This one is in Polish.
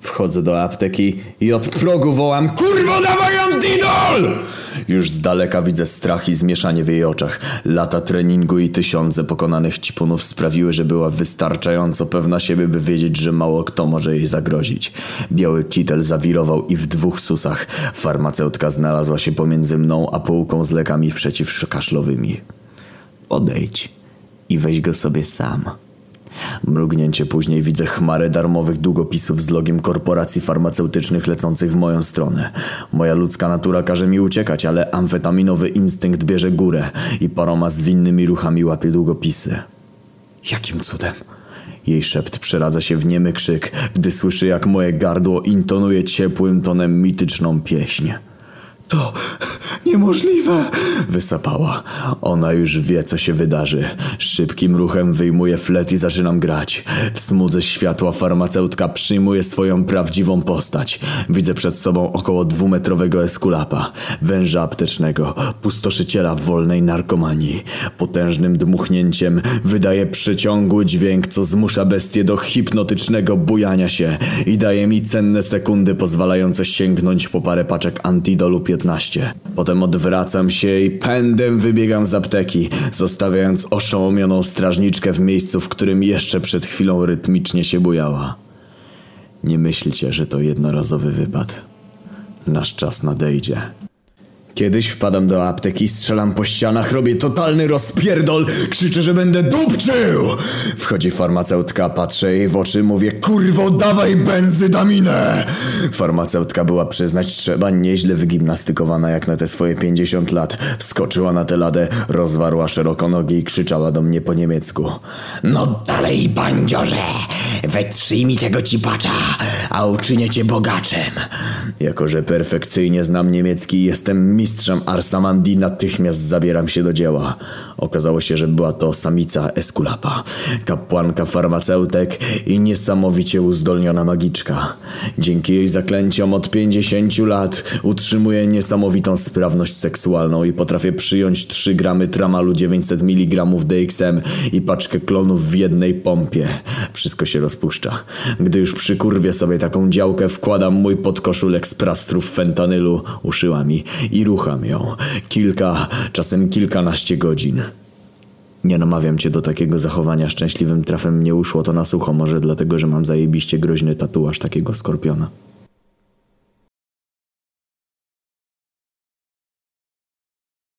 Wchodzę do apteki i od progu wołam Kurwo dawaj antidol! Już z daleka widzę strach i zmieszanie w jej oczach. Lata treningu i tysiące pokonanych ćpunów sprawiły, że była wystarczająco pewna siebie, by wiedzieć, że mało kto może jej zagrozić. Biały kitel zawirował i w dwóch susach. Farmaceutka znalazła się pomiędzy mną a półką z lekami przeciwkaszlowymi. Odejdź i weź go sobie sam. Mrugnięcie później widzę chmarę darmowych długopisów z logiem korporacji farmaceutycznych lecących w moją stronę. Moja ludzka natura każe mi uciekać, ale amfetaminowy instynkt bierze górę i paroma zwinnymi ruchami łapie długopisy. Jakim cudem? Jej szept przeradza się w niemy krzyk, gdy słyszy jak moje gardło intonuje ciepłym tonem mityczną pieśń. To niemożliwe, wysapała. Ona już wie, co się wydarzy. Szybkim ruchem wyjmuję flet i zaczynam grać. W smudze światła farmaceutka przyjmuje swoją prawdziwą postać. Widzę przed sobą około dwumetrowego eskulapa, węża aptecznego, pustoszyciela wolnej narkomanii. Potężnym dmuchnięciem wydaje przeciągły dźwięk, co zmusza bestię do hipnotycznego bujania się i daje mi cenne sekundy pozwalające sięgnąć po parę paczek antidolu 15. Potem odwracam się i pędem wybiegam z apteki, zostawiając oszołomioną strażniczkę w miejscu, w którym jeszcze przed chwilą rytmicznie się bujała. Nie myślcie, że to jednorazowy wypad. Nasz czas nadejdzie. Kiedyś wpadam do apteki, strzelam po ścianach, robię totalny rozpierdol, krzyczę, że będę dupczył! Wchodzi farmaceutka, patrzę jej w oczy, mówię, kurwo, dawaj benzydaminę! Farmaceutka była przyznać trzeba nieźle wygimnastykowana jak na te swoje 50 lat. Wskoczyła na tę ladę, rozwarła szeroko nogi i krzyczała do mnie po niemiecku. No dalej, bandziorze! Wetrzyj mi tego cipacza, a uczynię cię bogaczem! Jako, że perfekcyjnie znam niemiecki, jestem mistrzem Arsamandi, natychmiast zabieram się do dzieła. Okazało się, że była to samica Eskulapa, kapłanka farmaceutek i niesamowicie uzdolniona magiczka. Dzięki jej zaklęciom od 50 lat utrzymuję niesamowitą sprawność seksualną i potrafię przyjąć 3 gramy tramalu 900 mg DXM i paczkę klonów w jednej pompie. Wszystko się rozpuszcza. Gdy już przykurwię sobie taką działkę, wkładam mój podkoszulek z plastrów fentanylu uszyłami i rucham ją. Kilka, czasem kilkanaście godzin. Nie namawiam cię do takiego zachowania. Szczęśliwym trafem nie uszło to na sucho, może dlatego, że mam zajebiście groźny tatuaż takiego skorpiona.